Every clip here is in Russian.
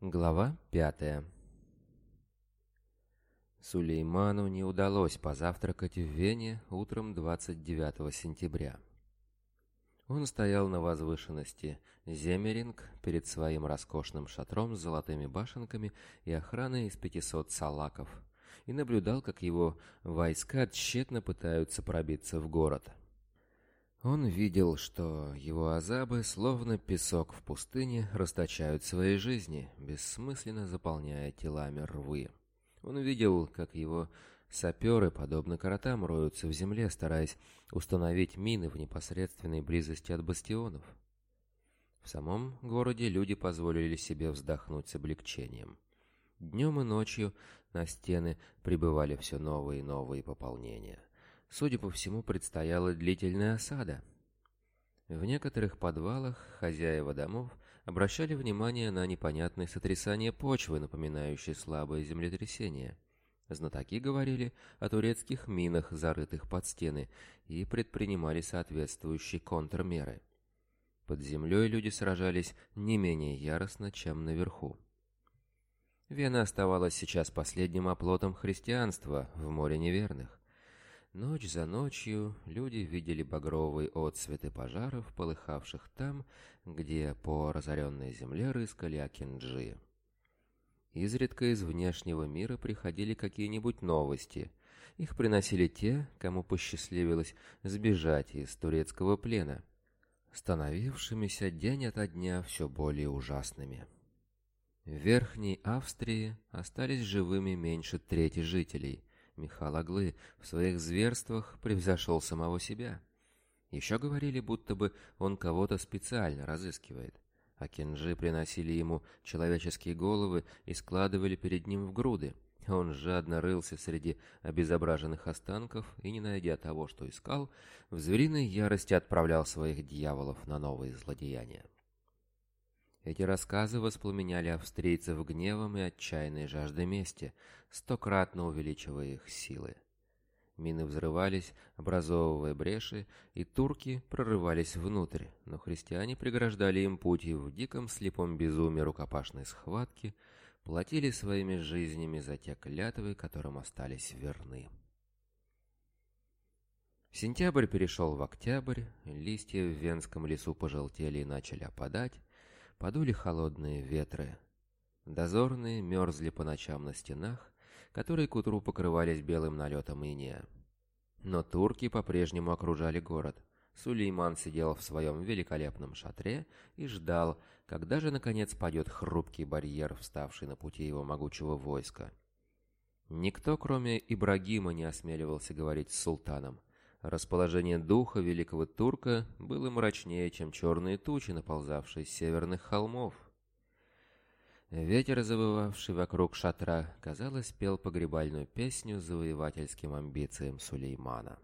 Глава пятая Сулейману не удалось позавтракать в Вене утром 29 сентября. Он стоял на возвышенности Земеринг перед своим роскошным шатром с золотыми башенками и охраной из 500 салаков и наблюдал, как его войска тщетно пытаются пробиться в город – он видел, что его азабы, словно песок в пустыне, расточают свои жизни, бессмысленно заполняя телами рвы. Он видел, как его саперы, подобно коротам, роются в земле, стараясь установить мины в непосредственной близости от бастионов. В самом городе люди позволили себе вздохнуть с облегчением. Днем и ночью на стены прибывали все новые и новые пополнения – Судя по всему, предстояла длительная осада. В некоторых подвалах хозяева домов обращали внимание на непонятное сотрясание почвы, напоминающее слабое землетрясение. Знатоки говорили о турецких минах, зарытых под стены, и предпринимали соответствующие контрмеры. Под землей люди сражались не менее яростно, чем наверху. Вена оставалась сейчас последним оплотом христианства в море неверных. Ночь за ночью люди видели багровые отсветы пожаров, полыхавших там, где по разоренной земле рыскали акинджи. Изредка из внешнего мира приходили какие-нибудь новости. Их приносили те, кому посчастливилось сбежать из турецкого плена, становившимися день ото дня все более ужасными. В Верхней Австрии остались живыми меньше трети жителей – Михаил Аглы в своих зверствах превзошел самого себя. Еще говорили, будто бы он кого-то специально разыскивает. А кенджи приносили ему человеческие головы и складывали перед ним в груды. Он жадно рылся среди обезображенных останков и, не найдя того, что искал, в звериной ярости отправлял своих дьяволов на новые злодеяния. Эти рассказы воспламеняли австрийцев гневом и отчаянной жаждой мести, стократно увеличивая их силы. Мины взрывались, образовывая бреши, и турки прорывались внутрь, но христиане преграждали им путь и в диком слепом безумии рукопашной схватки платили своими жизнями за те клятвы, которым остались верны. Сентябрь перешел в октябрь, листья в Венском лесу пожелтели и начали опадать, Подули холодные ветры. Дозорные мерзли по ночам на стенах, которые к утру покрывались белым налетом иния. Но турки по-прежнему окружали город. Сулейман сидел в своем великолепном шатре и ждал, когда же наконец падет хрупкий барьер, вставший на пути его могучего войска. Никто, кроме Ибрагима, не осмеливался говорить с султаном – Расположение духа великого турка было мрачнее, чем черные тучи, наползавшие с северных холмов. Ветер, завывавший вокруг шатра, казалось, пел погребальную песню завоевательским амбициям Сулеймана.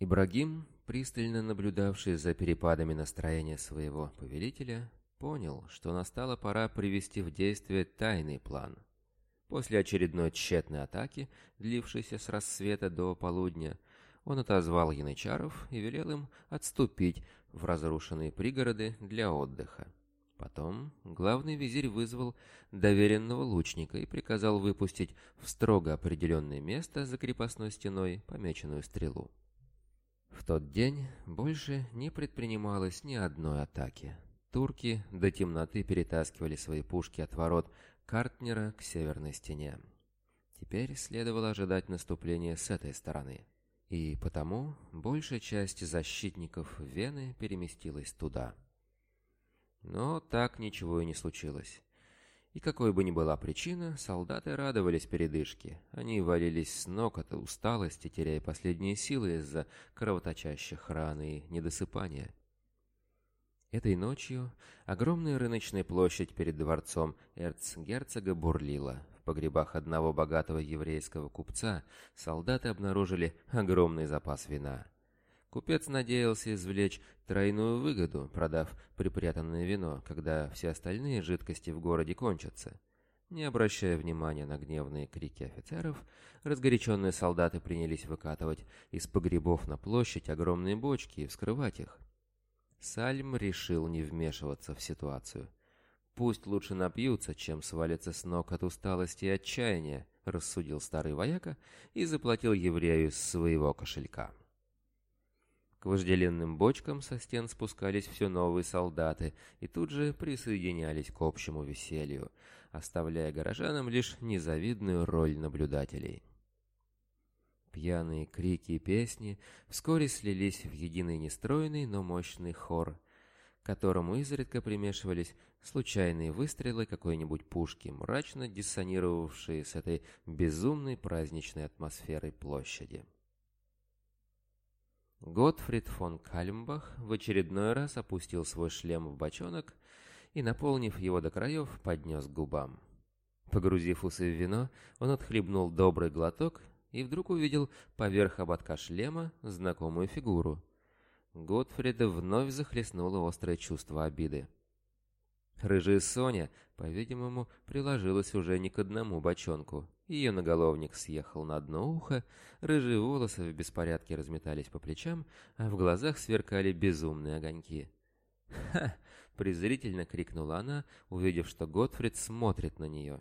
Ибрагим, пристально наблюдавший за перепадами настроения своего повелителя, понял, что настала пора привести в действие тайный план. После очередной тщетной атаки, длившейся с рассвета до полудня, он отозвал янычаров и велел им отступить в разрушенные пригороды для отдыха. Потом главный визирь вызвал доверенного лучника и приказал выпустить в строго определенное место за крепостной стеной помеченную стрелу. В тот день больше не предпринималось ни одной атаки. Турки до темноты перетаскивали свои пушки от ворот Картнера к северной стене. Теперь следовало ожидать наступления с этой стороны – и потому большая часть защитников Вены переместилась туда. Но так ничего и не случилось. И какой бы ни была причина, солдаты радовались передышке. Они валились с ног от усталости, теряя последние силы из-за кровоточащих ран и недосыпания. Этой ночью огромная рыночная площадь перед дворцом эрцгерцога бурлила, погребах одного богатого еврейского купца солдаты обнаружили огромный запас вина. Купец надеялся извлечь тройную выгоду, продав припрятанное вино, когда все остальные жидкости в городе кончатся. Не обращая внимания на гневные крики офицеров, разгоряченные солдаты принялись выкатывать из погребов на площадь огромные бочки и вскрывать их. Сальм решил не вмешиваться в ситуацию – Пусть лучше напьются, чем свалятся с ног от усталости и отчаяния, рассудил старый вояка и заплатил еврею из своего кошелька. К вожделенным бочкам со стен спускались все новые солдаты и тут же присоединялись к общему веселью, оставляя горожанам лишь незавидную роль наблюдателей. Пьяные крики и песни вскоре слились в единый нестройный, но мощный хор, которому изредка примешивались случайные выстрелы какой-нибудь пушки, мрачно диссонировавшие с этой безумной праздничной атмосферой площади. Готфрид фон Кальмбах в очередной раз опустил свой шлем в бочонок и, наполнив его до краев, поднес к губам. Погрузив усы в вино, он отхлебнул добрый глоток и вдруг увидел поверх ободка шлема знакомую фигуру — Готфрида вновь захлестнуло острое чувство обиды. Рыжая Соня, по-видимому, приложилась уже не к одному бочонку. Ее наголовник съехал на дно ухо, рыжие волосы в беспорядке разметались по плечам, а в глазах сверкали безумные огоньки. «Ха!» — презрительно крикнула она, увидев, что Готфрид смотрит на нее.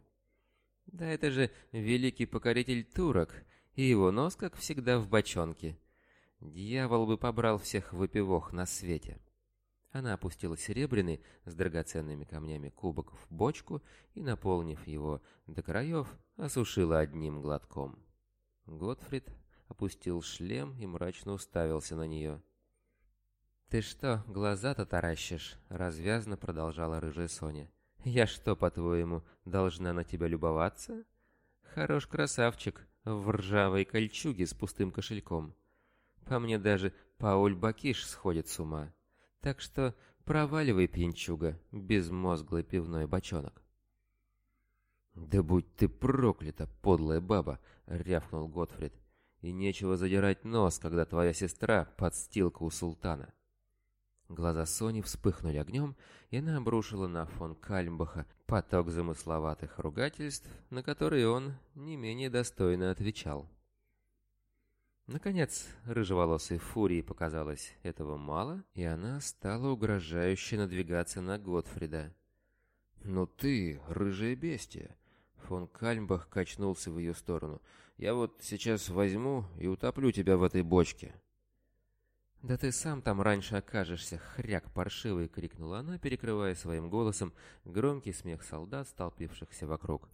«Да это же великий покоритель турок, и его нос, как всегда, в бочонке. Дьявол бы побрал всех выпивох на свете. Она опустила серебряный с драгоценными камнями кубок в бочку и, наполнив его до краев, осушила одним глотком. Готфрид опустил шлем и мрачно уставился на нее. «Ты что, глаза-то таращишь?» — развязно продолжала рыжая Соня. «Я что, по-твоему, должна на тебя любоваться? Хорош красавчик, в ржавой кольчуге с пустым кошельком. По мне даже Пауль Бакиш сходит с ума. Так что проваливай, пьянчуга, безмозглый пивной бочонок. «Да будь ты проклята, подлая баба!» — рявкнул Готфрид. «И нечего задирать нос, когда твоя сестра — подстилка у султана». Глаза Сони вспыхнули огнем, и она обрушила на фон Кальмбаха поток замысловатых ругательств, на которые он не менее достойно отвечал. Наконец, рыжеволосой фурии показалось этого мало, и она стала угрожающе надвигаться на Готфрида. Но ты, рыжая бестия!» Фон Кальмбах качнулся в ее сторону. «Я вот сейчас возьму и утоплю тебя в этой бочке». «Да ты сам там раньше окажешься, хряк паршивый!» — крикнула она, перекрывая своим голосом громкий смех солдат, столпившихся вокруг.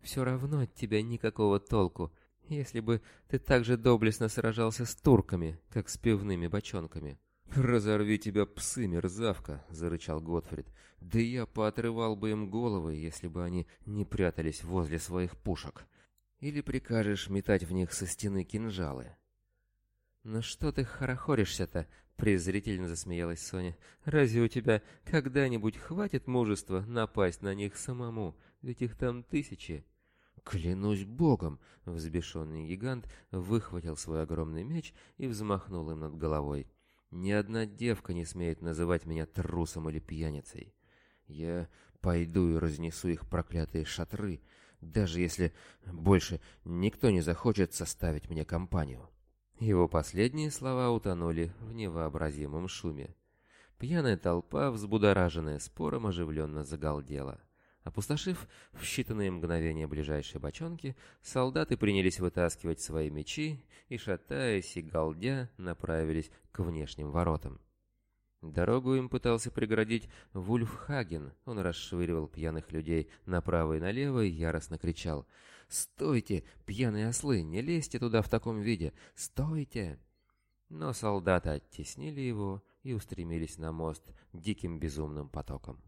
«Все равно от тебя никакого толку!» Если бы ты так же доблестно сражался с турками, как с пивными бочонками». «Разорви тебя, псы, мерзавка!» — зарычал Готфрид. «Да я поотрывал бы им головы, если бы они не прятались возле своих пушек. Или прикажешь метать в них со стены кинжалы». «Ну что ты хорохоришься-то?» — презрительно засмеялась Соня. «Разве у тебя когда-нибудь хватит мужества напасть на них самому? Ведь их там тысячи». «Клянусь богом!» — взбешенный гигант выхватил свой огромный меч и взмахнул им над головой. «Ни одна девка не смеет называть меня трусом или пьяницей. Я пойду и разнесу их проклятые шатры, даже если больше никто не захочет составить мне компанию». Его последние слова утонули в невообразимом шуме. Пьяная толпа, взбудораженная спором, оживленно загалдела. Опустошив в считанные мгновения ближайшие бочонки, солдаты принялись вытаскивать свои мечи и, шатаясь и галдя, направились к внешним воротам. Дорогу им пытался преградить Вульфхаген. Он расшвыривал пьяных людей направо и налево и яростно кричал. «Стойте, пьяные ослы, не лезьте туда в таком виде! Стойте!» Но солдаты оттеснили его и устремились на мост диким безумным потоком.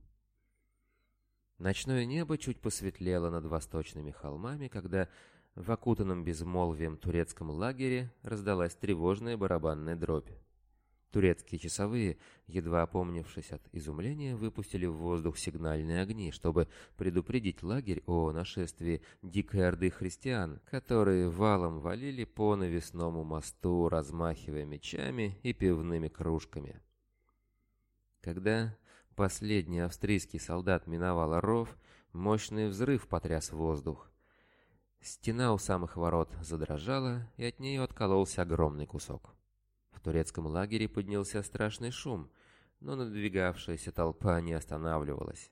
Ночное небо чуть посветлело над восточными холмами, когда в окутанном безмолвием турецком лагере раздалась тревожная барабанная дробь. Турецкие часовые, едва опомнившись от изумления, выпустили в воздух сигнальные огни, чтобы предупредить лагерь о нашествии дикой орды христиан, которые валом валили по навесному мосту, размахивая мечами и пивными кружками. Когда Последний австрийский солдат миновал ров, мощный взрыв потряс воздух. Стена у самых ворот задрожала, и от нее откололся огромный кусок. В турецком лагере поднялся страшный шум, но надвигавшаяся толпа не останавливалась.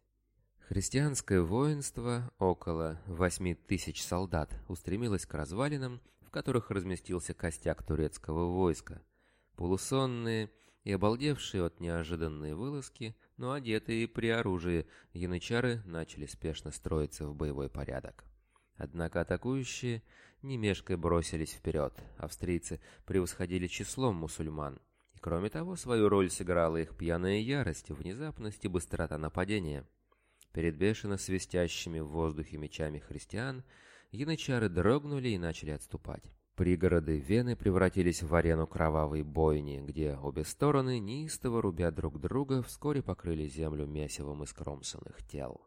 Христианское воинство, около восьми тысяч солдат, устремилось к развалинам, в которых разместился костяк турецкого войска. Полусонные и обалдевшие от неожиданной вылазки, но одетые при оружии янычары начали спешно строиться в боевой порядок. Однако атакующие немешкой бросились вперед, австрийцы превосходили числом мусульман, и кроме того свою роль сыграла их пьяная ярость, внезапность и быстрота нападения. Перед бешено свистящими в воздухе мечами христиан янычары дрогнули и начали отступать. Пригороды Вены превратились в арену кровавой бойни, где обе стороны, неистово рубя друг друга, вскоре покрыли землю месивом из кромсанных тел.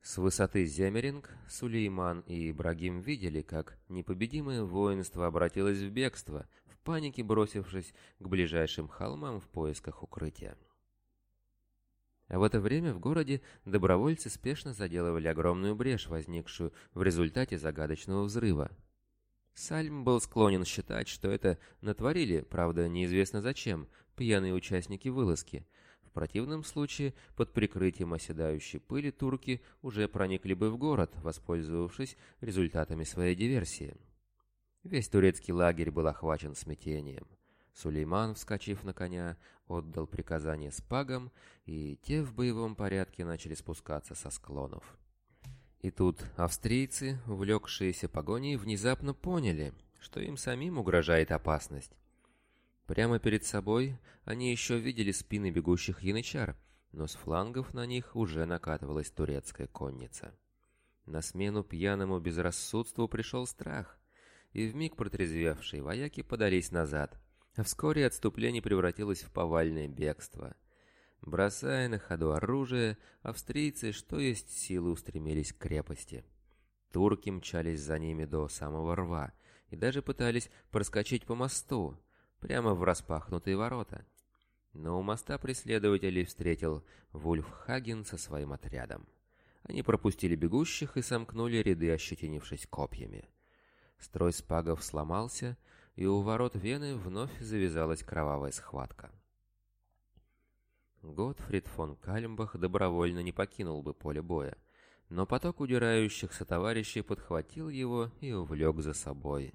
С высоты Земеринг, Сулейман и Ибрагим видели, как непобедимое воинство обратилось в бегство, в панике бросившись к ближайшим холмам в поисках укрытия. А в это время в городе добровольцы спешно заделывали огромную брешь, возникшую в результате загадочного взрыва – Сальм был склонен считать, что это натворили, правда, неизвестно зачем, пьяные участники вылазки. В противном случае, под прикрытием оседающей пыли турки уже проникли бы в город, воспользовавшись результатами своей диверсии. Весь турецкий лагерь был охвачен смятением. Сулейман, вскочив на коня, отдал приказание спагам, и те в боевом порядке начали спускаться со склонов. И тут австрийцы, увлекшиеся погоней, внезапно поняли, что им самим угрожает опасность. Прямо перед собой они еще видели спины бегущих янычар, но с флангов на них уже накатывалась турецкая конница. На смену пьяному безрассудству пришел страх, и вмиг протрезвевшие вояки подались назад, а вскоре отступление превратилось в повальное бегство – Бросая на ходу оружие, австрийцы, что есть силы, устремились к крепости. Турки мчались за ними до самого рва и даже пытались проскочить по мосту, прямо в распахнутые ворота. Но у моста преследователей встретил Вульфхаген со своим отрядом. Они пропустили бегущих и сомкнули ряды, ощетинившись копьями. Строй спагов сломался, и у ворот Вены вновь завязалась кровавая схватка. Готфрид фон Кальмбах добровольно не покинул бы поле боя, но поток удирающих сотоварищей подхватил его и увлек за собой.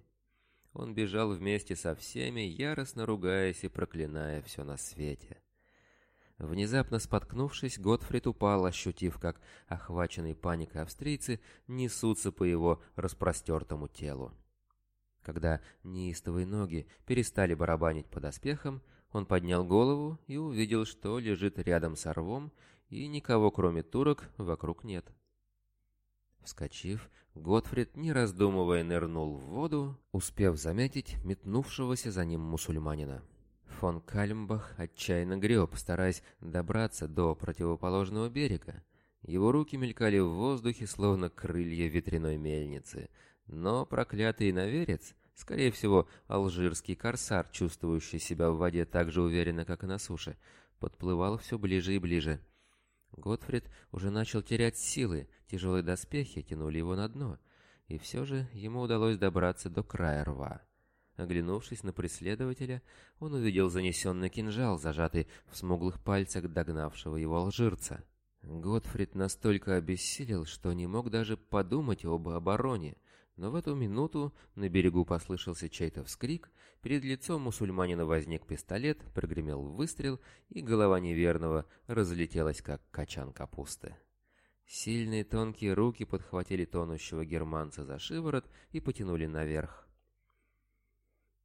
Он бежал вместе со всеми, яростно ругаясь и проклиная все на свете. Внезапно споткнувшись, Готфрид упал, ощутив, как охваченные паникой австрийцы несутся по его распростертому телу. Когда неистовые ноги перестали барабанить по доспехам, он поднял голову и увидел, что лежит рядом с орвом, и никого, кроме турок, вокруг нет. Вскочив, Готфрид, не раздумывая, нырнул в воду, успев заметить метнувшегося за ним мусульманина. Фон Кальмбах отчаянно греб, стараясь добраться до противоположного берега. Его руки мелькали в воздухе, словно крылья ветряной мельницы. Но проклятый наверец — Скорее всего, алжирский корсар, чувствующий себя в воде так же уверенно, как и на суше, подплывал все ближе и ближе. Готфрид уже начал терять силы, тяжелые доспехи тянули его на дно, и все же ему удалось добраться до края рва. Оглянувшись на преследователя, он увидел занесенный кинжал, зажатый в смуглых пальцах догнавшего его алжирца. Готфрид настолько обессилел, что не мог даже подумать об обороне. Но в эту минуту на берегу послышался чей-то вскрик, перед лицом мусульманина возник пистолет, прогремел выстрел, и голова неверного разлетелась, как качан капусты. Сильные тонкие руки подхватили тонущего германца за шиворот и потянули наверх.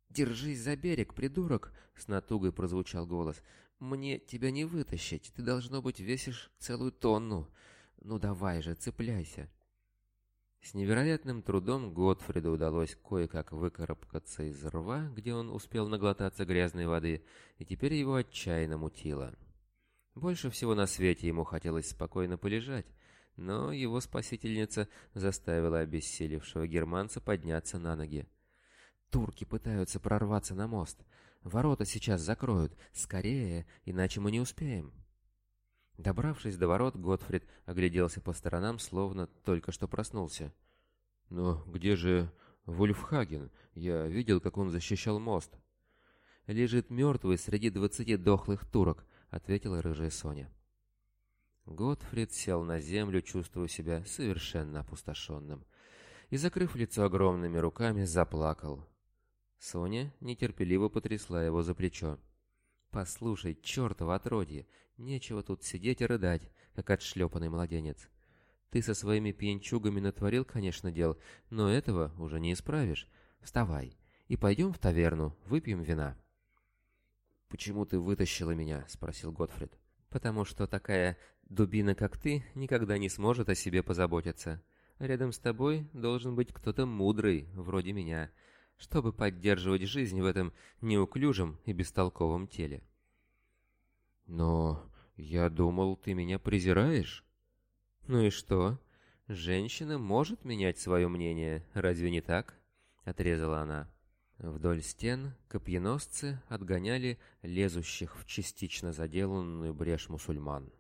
«Держись за берег, придурок!» — с натугой прозвучал голос. «Мне тебя не вытащить, ты, должно быть, весишь целую тонну. Ну давай же, цепляйся!» С невероятным трудом Готфриду удалось кое-как выкарабкаться из рва, где он успел наглотаться грязной воды, и теперь его отчаянно мутило. Больше всего на свете ему хотелось спокойно полежать, но его спасительница заставила обессилевшего германца подняться на ноги. «Турки пытаются прорваться на мост. Ворота сейчас закроют. Скорее, иначе мы не успеем». Добравшись до ворот, Готфрид огляделся по сторонам, словно только что проснулся. «Но где же Вульфхаген? Я видел, как он защищал мост». «Лежит мертвый среди двадцати дохлых турок», — ответила рыжая Соня. Готфрид сел на землю, чувствуя себя совершенно опустошенным, и, закрыв лицо огромными руками, заплакал. Соня нетерпеливо потрясла его за плечо. «Послушай, чертова отродье, нечего тут сидеть и рыдать, как отшлепанный младенец. Ты со своими пьянчугами натворил, конечно, дел, но этого уже не исправишь. Вставай и пойдем в таверну, выпьем вина». «Почему ты вытащила меня?» — спросил Готфрид. «Потому что такая дубина, как ты, никогда не сможет о себе позаботиться. Рядом с тобой должен быть кто-то мудрый, вроде меня чтобы поддерживать жизнь в этом неуклюжем и бестолковом теле. «Но я думал, ты меня презираешь?» «Ну и что? Женщина может менять свое мнение, разве не так?» — отрезала она. Вдоль стен копьеносцы отгоняли лезущих в частично заделанную брешь мусульман.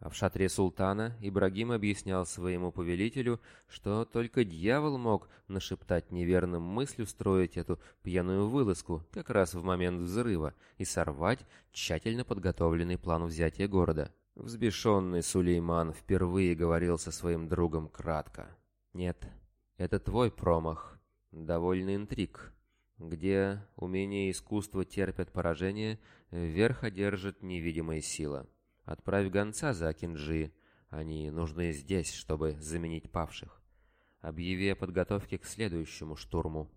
А в шатре султана Ибрагим объяснял своему повелителю, что только дьявол мог нашептать неверным мыслью строить эту пьяную вылазку как раз в момент взрыва и сорвать тщательно подготовленный план взятия города. Взбешенный Сулейман впервые говорил со своим другом кратко. «Нет, это твой промах. Довольный интриг. Где умение и искусство терпят поражение, верх одержит невидимая сила». Отправь гонца за Акинджи. Они нужны здесь, чтобы заменить павших. Объяви о подготовке к следующему штурму.